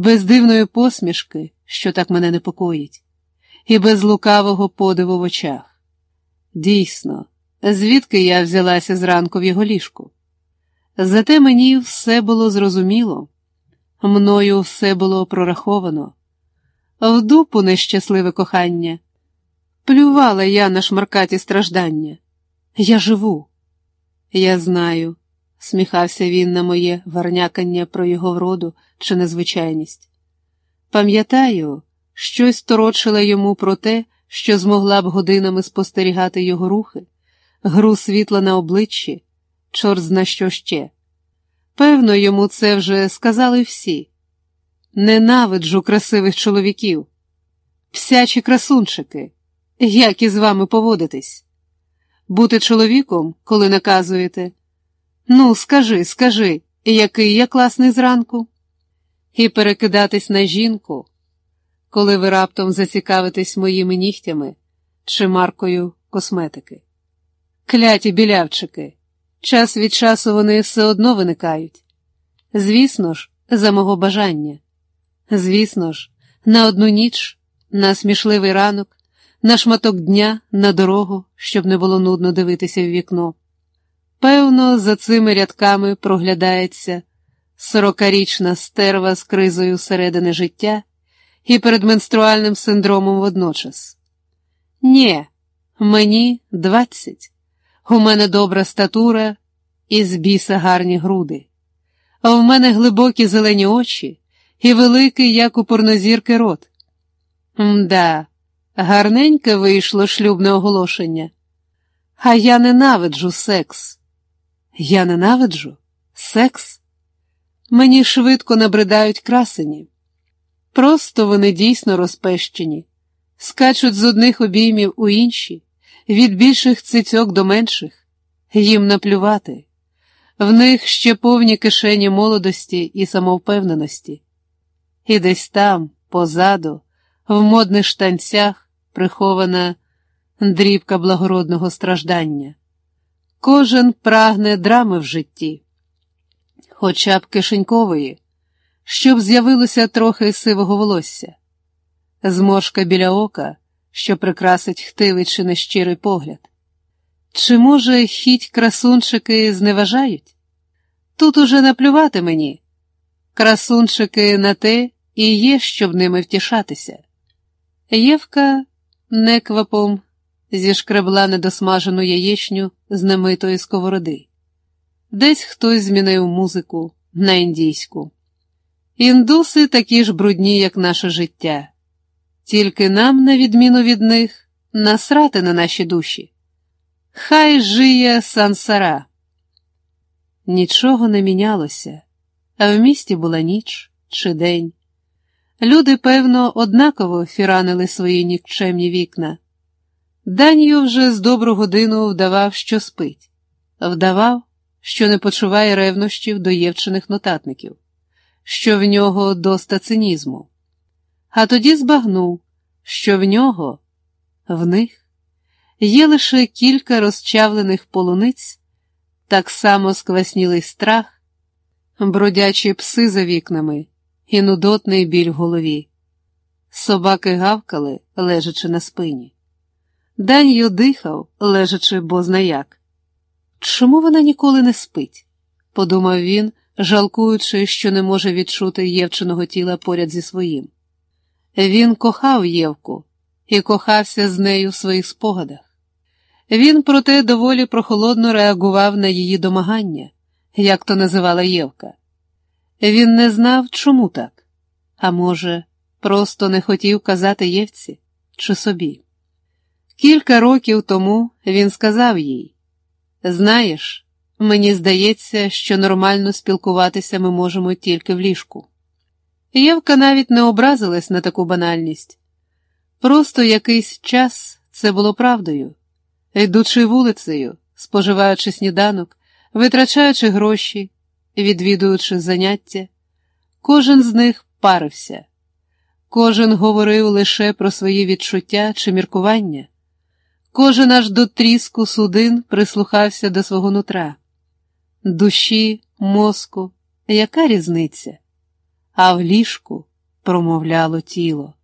без дивної посмішки, що так мене непокоїть, і без лукавого подиву в очах. Дійсно, звідки я взялася зранку в його ліжку? Зате мені все було зрозуміло, мною все було прораховано. В дупу нещасливе кохання. Плювала я на шмаркаті страждання. Я живу. Я знаю, сміхався він на моє варнякання про його вроду чи незвичайність. Пам'ятаю, щось торочила йому про те, що змогла б годинами спостерігати його рухи, гру світла на обличчі, чорт зна що ще. Певно, йому це вже сказали всі. Ненавиджу красивих чоловіків, псячі красунчики, як із вами поводитись? Бути чоловіком, коли наказуєте. Ну, скажи, скажи, який я класний зранку, і перекидатись на жінку, коли ви раптом зацікавитесь моїми нігтями чи маркою косметики. Кляті білявчики, час від часу вони все одно виникають. Звісно ж, за мого бажання. Звісно ж, на одну ніч, на смішливий ранок, на шматок дня, на дорогу, щоб не було нудно дивитися в вікно. Певно, за цими рядками проглядається сорокарічна стерва з кризою середини життя і передменструальним синдромом водночас. Нє, мені двадцять. У мене добра статура і з біса гарні груди, а в мене глибокі зелені очі і великий, як у порнозірки, рот. Мда, гарненьке вийшло шлюбне оголошення. А я ненавиджу секс. Я ненавиджу секс. Мені швидко набридають красені. Просто вони дійсно розпещені, скачуть з одних обіймів у інші, від більших цицьок до менших, їм наплювати. В них ще повні кишені молодості і самовпевненості. І десь там, позаду, в модних штанцях, прихована дрібка благородного страждання. Кожен прагне драми в житті, хоча б кишенькової, щоб з'явилося трохи сивого волосся, зморшка біля ока, що прикрасить хтивий чи нещирий погляд. Чи, може, хіть красунчики зневажають? Тут уже наплювати мені. Красунчики на те і є, щоб ними втішатися. Євка неквапом зішкребла недосмажену яєчню з немитої сковороди. Десь хтось змінив музику на індійську. Індуси такі ж брудні, як наше життя, тільки нам, на відміну від них, насрати на наші душі. Хай жиє сансара. Нічого не мінялося, а в місті була ніч чи день. Люди, певно, однаково фіранили свої нікчемні вікна. Данію вже з добру годину вдавав, що спить, вдавав, що не почуває ревнощів до євчених нотатників, що в нього доста цинізму. А тоді збагнув, що в нього, в них, є лише кілька розчавлених полуниць, так само скваснілий страх, бродячі пси за вікнами і нудотний біль в голові. Собаки гавкали, лежачи на спині. Данью дихав, лежачи бознаяк. Чому вона ніколи не спить? подумав він, жалкуючи, що не може відчути Євчиного тіла поряд зі своїм. Він кохав Євку і кохався з нею в своїх спогадах. Він, проте, доволі прохолодно реагував на її домагання, як то називала Євка. Він не знав, чому так, а може, просто не хотів казати Євці чи собі. Кілька років тому він сказав їй: Знаєш, мені здається, що нормально спілкуватися ми можемо тільки в ліжку. Євка навіть не образилась на таку банальність. Просто якийсь час це було правдою, йдучи вулицею, споживаючи сніданок, витрачаючи гроші, відвідуючи заняття, кожен з них парився, кожен говорив лише про свої відчуття чи міркування. Кожен аж до тріску судин прислухався до свого нутра, душі, мозку, яка різниця? А в ліжку промовляло тіло.